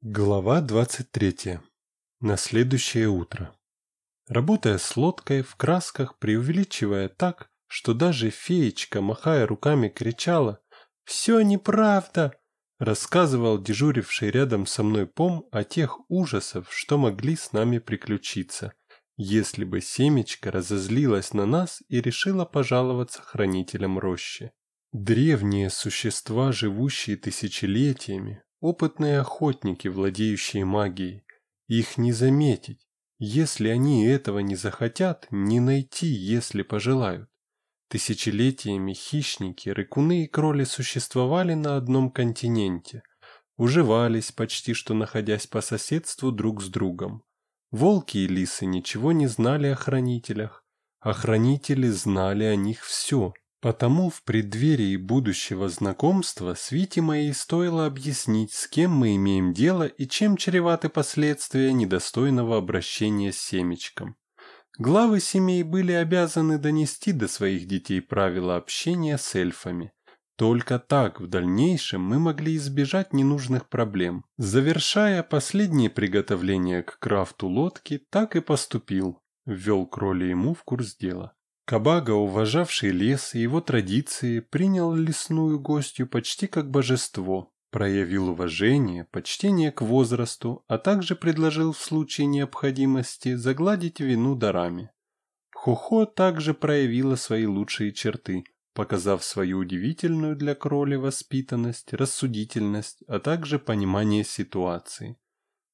Глава 23. На следующее утро. Работая с лодкой в красках, преувеличивая так, что даже феечка, махая руками, кричала «Все неправда!», рассказывал дежуривший рядом со мной пом о тех ужасов, что могли с нами приключиться, если бы семечко разозлилась на нас и решила пожаловаться хранителям рощи. Древние существа, живущие тысячелетиями, Опытные охотники, владеющие магией. Их не заметить. Если они этого не захотят, не найти, если пожелают. Тысячелетиями хищники, рыкуны и кроли существовали на одном континенте. Уживались, почти что находясь по соседству друг с другом. Волки и лисы ничего не знали о хранителях, а хранители знали о них все. Потому в преддверии будущего знакомства Свите моей стоило объяснить, с кем мы имеем дело и чем чреваты последствия недостойного обращения с семечком. Главы семей были обязаны донести до своих детей правила общения с эльфами. Только так в дальнейшем мы могли избежать ненужных проблем. Завершая последние приготовления к крафту лодки, так и поступил, ввел Кроли ему в курс дела. Кабага, уважавший лес и его традиции, принял лесную гостью почти как божество, проявил уважение, почтение к возрасту, а также предложил в случае необходимости загладить вину дарами. Хохо также проявила свои лучшие черты, показав свою удивительную для кроли воспитанность, рассудительность, а также понимание ситуации.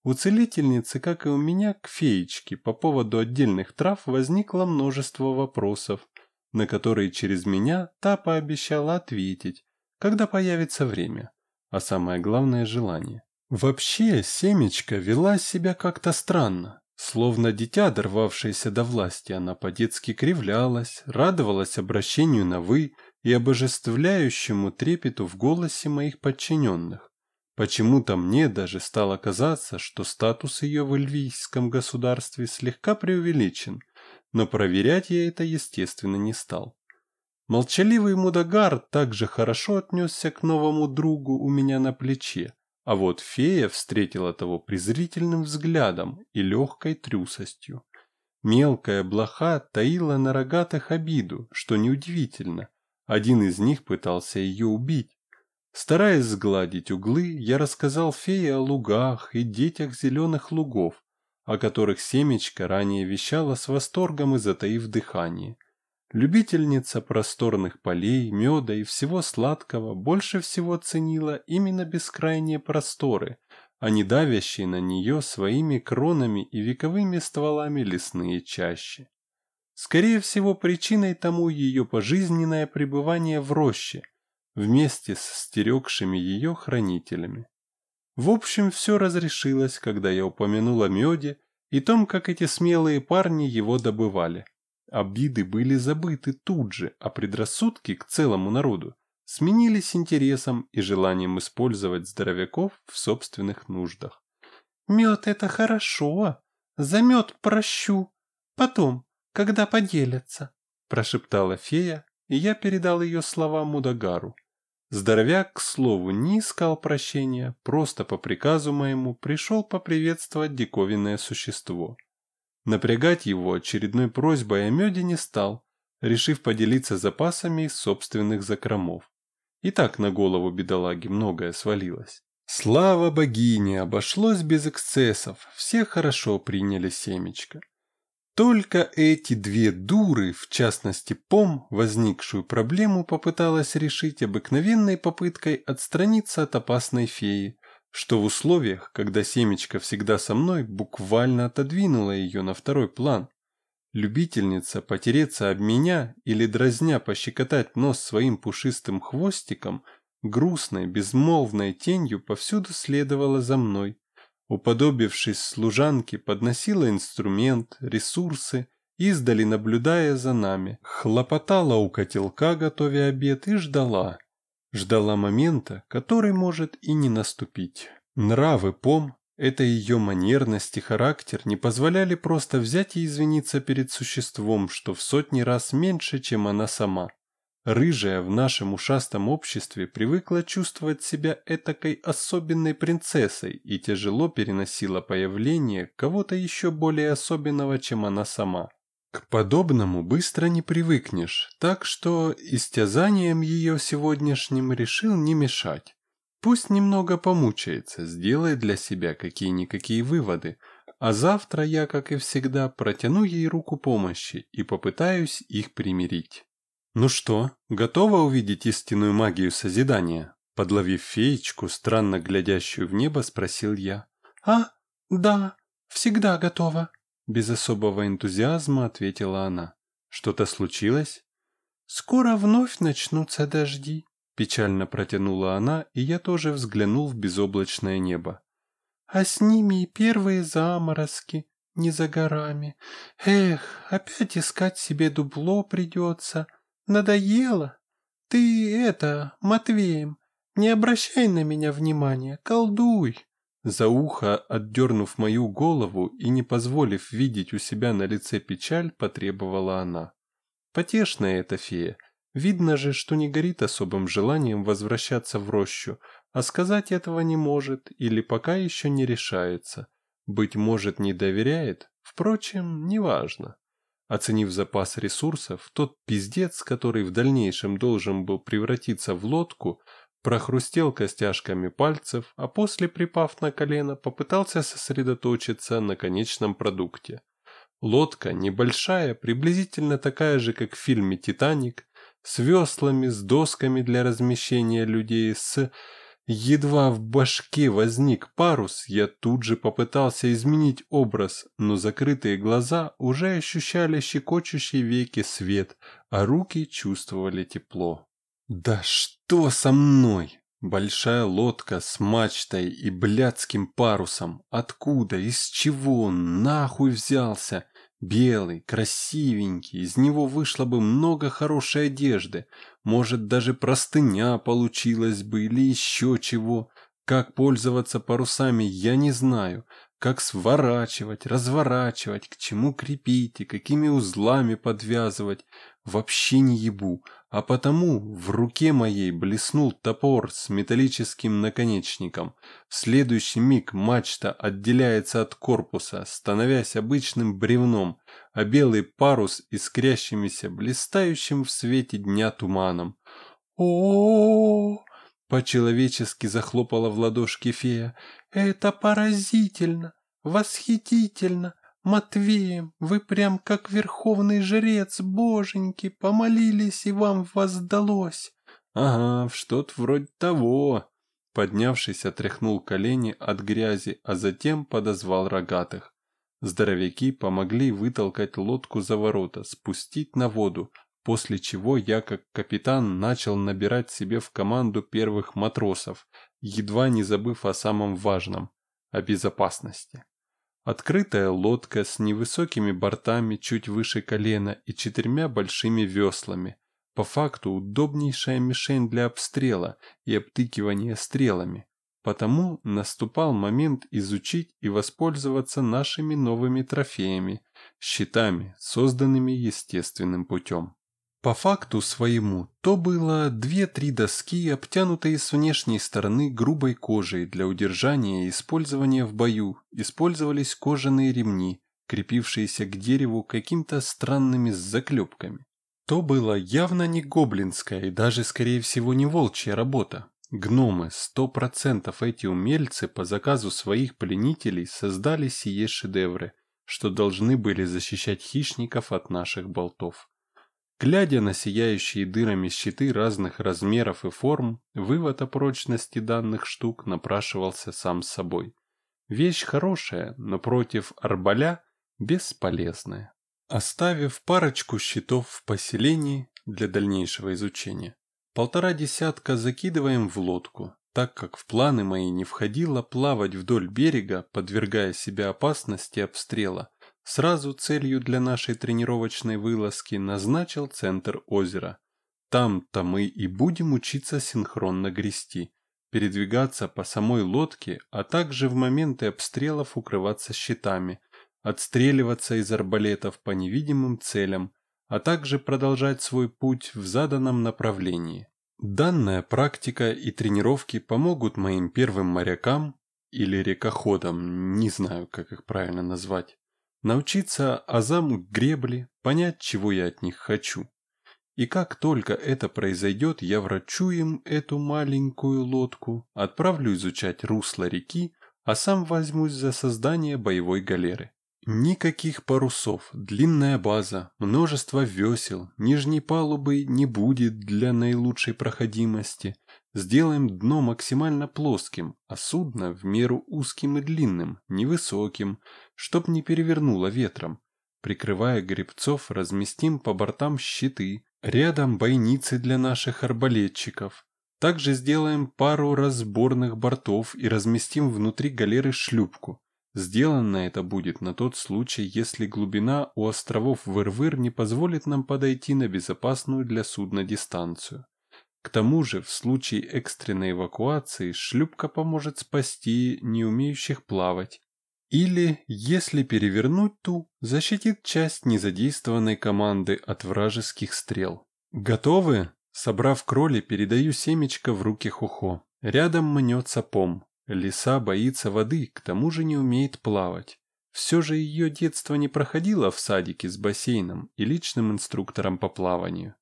У целительницы, как и у меня, к феечке по поводу отдельных трав возникло множество вопросов, на которые через меня та пообещала ответить, когда появится время, а самое главное – желание. Вообще, семечка вела себя как-то странно. Словно дитя, дорвавшееся до власти, она по-детски кривлялась, радовалась обращению на «вы» и обожествляющему трепету в голосе моих подчиненных. Почему-то мне даже стало казаться, что статус ее в эльвийском государстве слегка преувеличен, но проверять я это, естественно, не стал. Молчаливый Мудагар также хорошо отнесся к новому другу у меня на плече, а вот фея встретила того презрительным взглядом и легкой трюсостью. Мелкая блоха таила на рогатых обиду, что неудивительно. Один из них пытался ее убить, Стараясь сгладить углы, я рассказал фее о лугах и детях зеленых лугов, о которых семечка ранее вещала с восторгом и затаив дыхание. Любительница просторных полей, меда и всего сладкого больше всего ценила именно бескрайние просторы, а не давящие на нее своими кронами и вековыми стволами лесные чащи. Скорее всего, причиной тому ее пожизненное пребывание в роще – вместе с стерегшими ее хранителями. В общем, все разрешилось, когда я упомянул о меде и том, как эти смелые парни его добывали. Обиды были забыты тут же, а предрассудки к целому народу сменились интересом и желанием использовать здоровяков в собственных нуждах. «Мед — это хорошо. За мед прощу. Потом, когда поделятся», — прошептала фея, и я передал ее слова Мудагару. Здоровяк, к слову, не искал прощения, просто по приказу моему пришел поприветствовать диковинное существо. Напрягать его очередной просьбой о меде не стал, решив поделиться запасами из собственных закромов. И так на голову бедолаги многое свалилось. Слава богине, обошлось без эксцессов, все хорошо приняли семечко. Только эти две дуры, в частности Пом, возникшую проблему попыталась решить обыкновенной попыткой отстраниться от опасной феи, что в условиях, когда семечко всегда со мной, буквально отодвинула ее на второй план. Любительница потереться об меня или дразня пощекотать нос своим пушистым хвостиком, грустной, безмолвной тенью повсюду следовала за мной, уподобившись служанке, подносила инструмент, ресурсы, издали наблюдая за нами, хлопотала у котелка, готовя обед, и ждала. Ждала момента, который может и не наступить. Нравы Пом, это ее манерность и характер не позволяли просто взять и извиниться перед существом, что в сотни раз меньше, чем она сама. Рыжая в нашем ушастом обществе привыкла чувствовать себя этакой особенной принцессой и тяжело переносила появление кого-то еще более особенного, чем она сама. К подобному быстро не привыкнешь, так что истязанием ее сегодняшним решил не мешать. Пусть немного помучается, сделает для себя какие-никакие выводы, а завтра я, как и всегда, протяну ей руку помощи и попытаюсь их примирить. «Ну что, готова увидеть истинную магию созидания?» Подловив феечку, странно глядящую в небо, спросил я. «А, да, всегда готова», – без особого энтузиазма ответила она. «Что-то случилось?» «Скоро вновь начнутся дожди», – печально протянула она, и я тоже взглянул в безоблачное небо. «А с ними и первые заморозки, не за горами. Эх, опять искать себе дубло придется». Надоело? Ты это, Матвеем, не обращай на меня внимания, колдуй. За ухо, отдернув мою голову и не позволив видеть у себя на лице печаль, потребовала она. Потешная эта фея. Видно же, что не горит особым желанием возвращаться в рощу, а сказать этого не может или пока еще не решается. Быть может, не доверяет, впрочем, неважно. Оценив запас ресурсов, тот пиздец, который в дальнейшем должен был превратиться в лодку, прохрустел костяшками пальцев, а после, припав на колено, попытался сосредоточиться на конечном продукте. Лодка небольшая, приблизительно такая же, как в фильме «Титаник», с веслами, с досками для размещения людей, с Едва в башке возник парус, я тут же попытался изменить образ, но закрытые глаза уже ощущали щекочущий веки свет, а руки чувствовали тепло. «Да что со мной?» Большая лодка с мачтой и блядским парусом. Откуда, из чего, нахуй взялся? Белый, красивенький, из него вышло бы много хорошей одежды. Может, даже простыня получилась бы или еще чего. Как пользоваться парусами, я не знаю. Как сворачивать, разворачивать, к чему крепить и какими узлами подвязывать. Вообще не ебу. А потому в руке моей блеснул топор с металлическим наконечником. В следующий миг мачта отделяется от корпуса, становясь обычным бревном, а белый парус искрящимися, блистающим в свете дня туманом. о, -о, По-человечески захлопала в ладошки фея. «Это поразительно! Восхитительно! Матвеем, вы прям как верховный жрец, боженьки, помолились и вам воздалось. Ага, что-то вроде того. Поднявшись, отряхнул колени от грязи, а затем подозвал рогатых. Здоровяки помогли вытолкать лодку за ворота, спустить на воду, после чего я, как капитан, начал набирать себе в команду первых матросов, едва не забыв о самом важном – о безопасности. Открытая лодка с невысокими бортами чуть выше колена и четырьмя большими веслами. По факту удобнейшая мишень для обстрела и обтыкивания стрелами. Потому наступал момент изучить и воспользоваться нашими новыми трофеями, щитами, созданными естественным путем. По факту своему, то было две-три доски, обтянутые с внешней стороны грубой кожей для удержания и использования в бою, использовались кожаные ремни, крепившиеся к дереву каким-то странными заклепками. То было явно не гоблинская и даже, скорее всего, не волчья работа. Гномы, сто процентов эти умельцы по заказу своих пленителей создали сие шедевры, что должны были защищать хищников от наших болтов. Глядя на сияющие дырами щиты разных размеров и форм, вывод о прочности данных штук напрашивался сам собой. Вещь хорошая, но против арбаля бесполезная. Оставив парочку щитов в поселении для дальнейшего изучения, полтора десятка закидываем в лодку, так как в планы мои не входило плавать вдоль берега, подвергая себя опасности обстрела, Сразу целью для нашей тренировочной вылазки назначил центр озера. Там-то мы и будем учиться синхронно грести, передвигаться по самой лодке, а также в моменты обстрелов укрываться щитами, отстреливаться из арбалетов по невидимым целям, а также продолжать свой путь в заданном направлении. Данная практика и тренировки помогут моим первым морякам или рекоходам, не знаю, как их правильно назвать, научиться азам гребли, понять, чего я от них хочу. И как только это произойдет, я врачу им эту маленькую лодку, отправлю изучать русло реки, а сам возьмусь за создание боевой галеры. Никаких парусов, длинная база, множество весел, нижней палубы не будет для наилучшей проходимости. Сделаем дно максимально плоским, а судно в меру узким и длинным, невысоким, чтоб не перевернуло ветром. Прикрывая гребцов, разместим по бортам щиты, рядом бойницы для наших арбалетчиков. Также сделаем пару разборных бортов и разместим внутри галеры шлюпку. Сделано это будет на тот случай, если глубина у островов Вырвыр не позволит нам подойти на безопасную для судна дистанцию. К тому же, в случае экстренной эвакуации шлюпка поможет спасти не умеющих плавать. Или, если перевернуть ту, защитит часть незадействованной команды от вражеских стрел. Готовы? Собрав кроли, передаю семечко в руки Хухо. Рядом мнется пом. Лиса боится воды, к тому же не умеет плавать. Все же ее детство не проходило в садике с бассейном и личным инструктором по плаванию.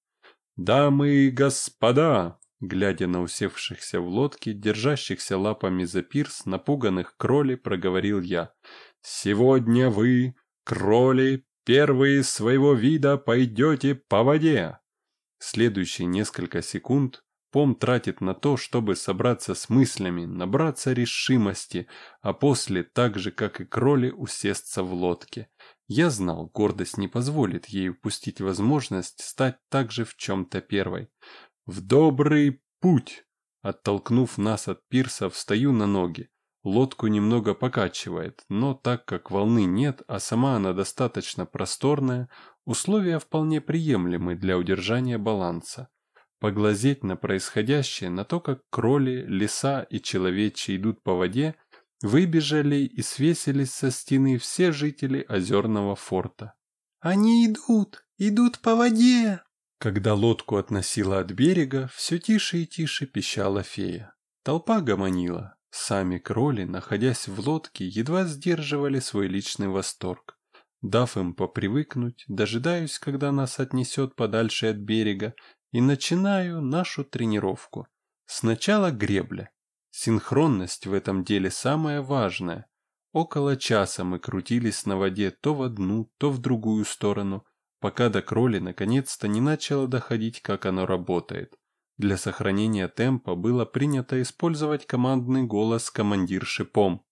«Дамы и господа!» Глядя на усевшихся в лодке, держащихся лапами за пирс, напуганных кроли, проговорил я. «Сегодня вы, кроли, первые своего вида пойдете по воде!» Следующие несколько секунд Пом тратит на то, чтобы собраться с мыслями, набраться решимости, а после, так же как и кроли, усесться в лодке. Я знал, гордость не позволит ей упустить возможность стать также в чем-то первой. «В добрый путь!» Оттолкнув нас от пирса, встаю на ноги. Лодку немного покачивает, но так как волны нет, а сама она достаточно просторная, условия вполне приемлемы для удержания баланса. Поглазеть на происходящее, на то, как кроли, лиса и человечи идут по воде, выбежали и свесились со стены все жители озерного форта. «Они идут! Идут по воде!» Когда лодку относила от берега, все тише и тише пищала фея. Толпа гомонила. Сами кроли, находясь в лодке, едва сдерживали свой личный восторг. Дав им попривыкнуть, дожидаюсь, когда нас отнесет подальше от берега, и начинаю нашу тренировку. Сначала гребля. Синхронность в этом деле самое важное. Около часа мы крутились на воде то в одну, то в другую сторону, пока до кроли наконец-то не начало доходить, как оно работает. Для сохранения темпа было принято использовать командный голос командир шипом.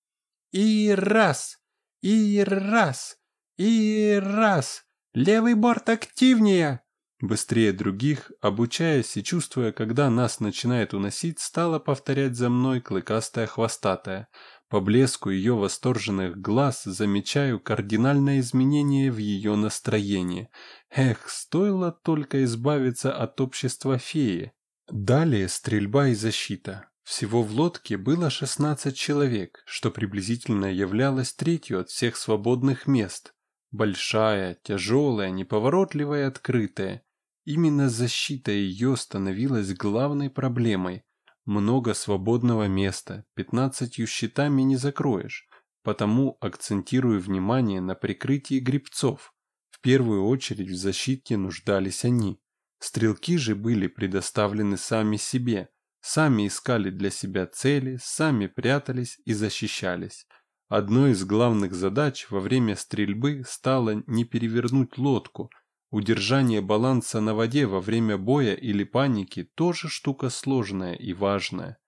«И раз! И раз! И раз! Левый борт активнее! Быстрее других, обучаясь и чувствуя, когда нас начинает уносить, стала повторять за мной клыкастая хвостатая. По блеску ее восторженных глаз замечаю кардинальное изменение в ее настроении. Эх, стоило только избавиться от общества феи. Далее стрельба и защита. Всего в лодке было 16 человек, что приблизительно являлось третью от всех свободных мест. Большая, тяжелая, неповоротливая и открытая. Именно защита ее становилась главной проблемой. Много свободного места, пятнадцатью щитами не закроешь, потому акцентирую внимание на прикрытии грибцов. В первую очередь в защите нуждались они. Стрелки же были предоставлены сами себе, сами искали для себя цели, сами прятались и защищались. Одной из главных задач во время стрельбы стало не перевернуть лодку, Удержание баланса на воде во время боя или паники тоже штука сложная и важная.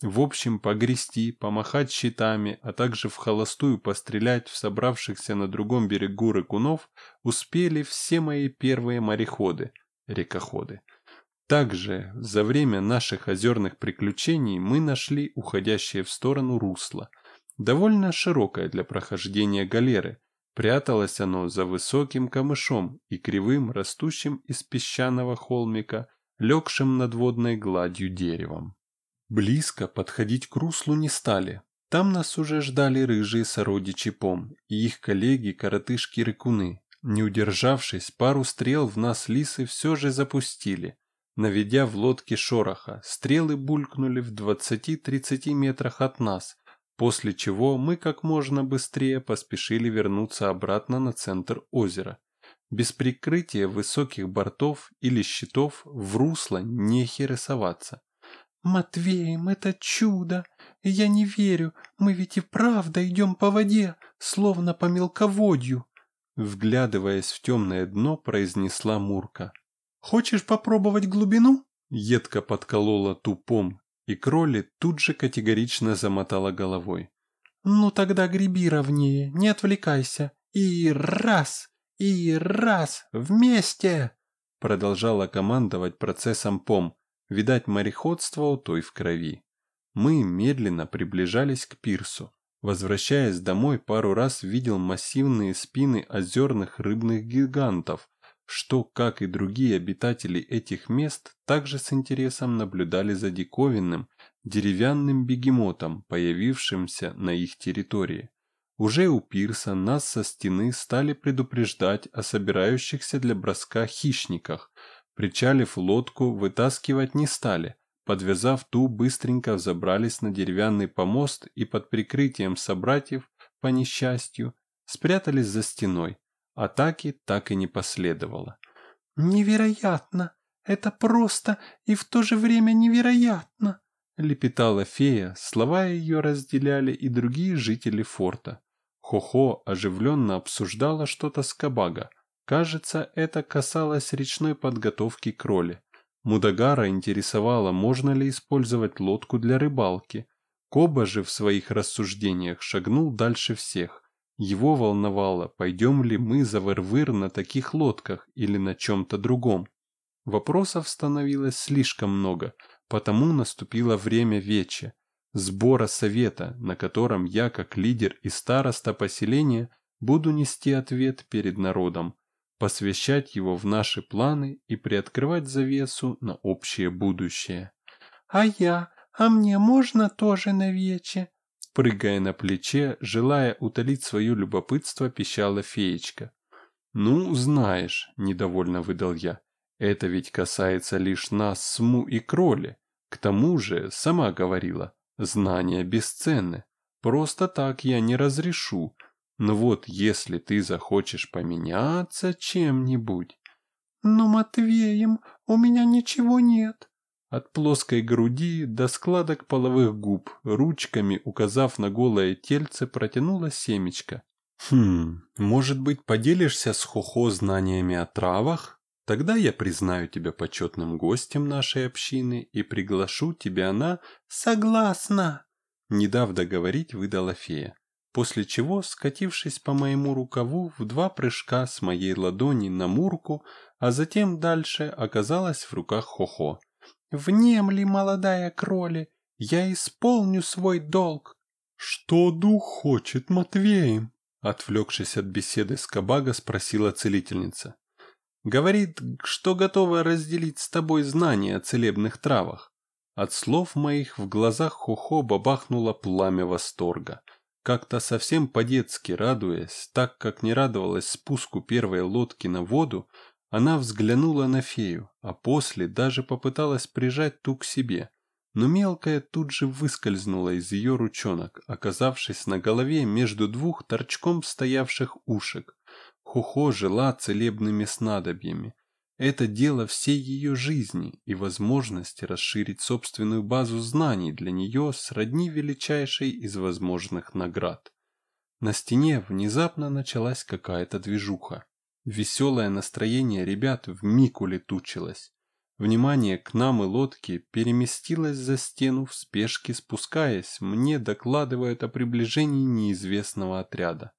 В общем, погрести, помахать щитами, а также в холостую пострелять в собравшихся на другом берегу рыкунов успели все мои первые мореходы, рекоходы. Также за время наших озерных приключений мы нашли уходящее в сторону русло, довольно широкое для прохождения галеры, Пряталось оно за высоким камышом и кривым, растущим из песчаного холмика, легшим над водной гладью деревом. Близко подходить к руслу не стали. Там нас уже ждали рыжие сородичи Пом и их коллеги-коротышки-рыкуны. Не удержавшись, пару стрел в нас лисы все же запустили, наведя в лодке шороха. Стрелы булькнули в 20-30 метрах от нас, после чего мы как можно быстрее поспешили вернуться обратно на центр озера. Без прикрытия высоких бортов или щитов в русло не хересоваться. «Матвеем, это чудо! Я не верю, мы ведь и правда идем по воде, словно по мелководью!» Вглядываясь в темное дно, произнесла Мурка. «Хочешь попробовать глубину?» Едко подколола тупом, и Кролли тут же категорично замотала головой. «Ну тогда греби ровнее, не отвлекайся. И раз, и раз, вместе!» Продолжала командовать процессом пом. Видать, мореходство у той в крови. Мы медленно приближались к пирсу. Возвращаясь домой, пару раз видел массивные спины озерных рыбных гигантов, что, как и другие обитатели этих мест, также с интересом наблюдали за диковинным, деревянным бегемотом, появившимся на их территории. Уже у пирса нас со стены стали предупреждать о собирающихся для броска хищниках. Причалив лодку, вытаскивать не стали. Подвязав ту, быстренько взобрались на деревянный помост и под прикрытием собратьев, по несчастью, спрятались за стеной. Атаки так и не последовало. «Невероятно! Это просто и в то же время невероятно!» лепетала фея, слова ее разделяли и другие жители форта. Хохо оживленно обсуждала что-то с Кабага. Кажется, это касалось речной подготовки к роли. Мудагара интересовало, можно ли использовать лодку для рыбалки. Коба же в своих рассуждениях шагнул дальше всех. Его волновало, пойдем ли мы за вырвыр на таких лодках или на чем-то другом. Вопросов становилось слишком много, потому наступило время вече, сбора совета, на котором я, как лидер и староста поселения, буду нести ответ перед народом, посвящать его в наши планы и приоткрывать завесу на общее будущее. «А я? А мне можно тоже на вече?» Прыгая на плече, желая утолить свое любопытство, пищала феечка. «Ну, знаешь», — недовольно выдал я, — «это ведь касается лишь нас с Му и Кроли. К тому же, сама говорила, знания бесценны. Просто так я не разрешу. Но вот если ты захочешь поменяться чем-нибудь...» «Но, Матвеем, у меня ничего нет», от плоской груди до складок половых губ, ручками указав на голое тельце, протянула семечко. «Хм, может быть, поделишься с Хохо знаниями о травах? Тогда я признаю тебя почетным гостем нашей общины и приглашу тебя на...» «Согласна!» Не дав договорить, выдала фея. После чего, скатившись по моему рукаву в два прыжка с моей ладони на мурку, а затем дальше оказалась в руках Хохо. Внемли, молодая кроли, я исполню свой долг. Что дух хочет, Матвеем? Отвлекшись от беседы с Кабага, спросила целительница. Говорит, что готова разделить с тобой знания о целебных травах. От слов моих в глазах Хохо бабахнуло пламя восторга. Как-то совсем по-детски радуясь, так как не радовалась спуску первой лодки на воду, она взглянула на фею, а после даже попыталась прижать ту к себе, но мелкая тут же выскользнула из ее ручонок, оказавшись на голове между двух торчком стоявших ушек. Хухо жила целебными снадобьями. Это дело всей ее жизни и возможности расширить собственную базу знаний для нее сродни величайшей из возможных наград. На стене внезапно началась какая-то движуха. Веселое настроение ребят вмиг улетучилось. Внимание к нам и лодке переместилось за стену в спешке спускаясь, мне докладывают о приближении неизвестного отряда.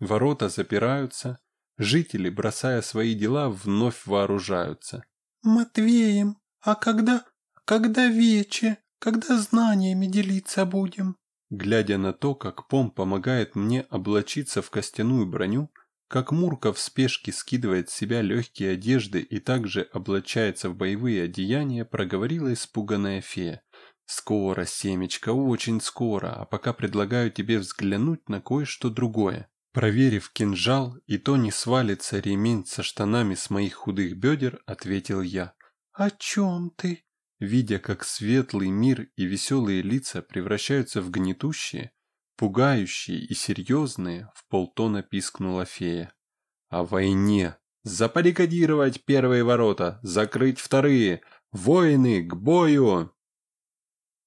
Ворота запираются, жители, бросая свои дела, вновь вооружаются. «Матвеем, а когда... когда вече? Когда знаниями делиться будем?» Глядя на то, как Пом помогает мне облачиться в костяную броню, как Мурка в спешке скидывает с себя легкие одежды и также облачается в боевые одеяния, проговорила испуганная фея. «Скоро, семечка, очень скоро, а пока предлагаю тебе взглянуть на кое-что другое». Проверив кинжал, и то не свалится ремень со штанами с моих худых бедер, ответил я. «О чем ты?» Видя, как светлый мир и веселые лица превращаются в гнетущие, пугающие и серьезные, в полтона пискнула фея. «О войне! Запарикадировать первые ворота, закрыть вторые! Воины, к бою!»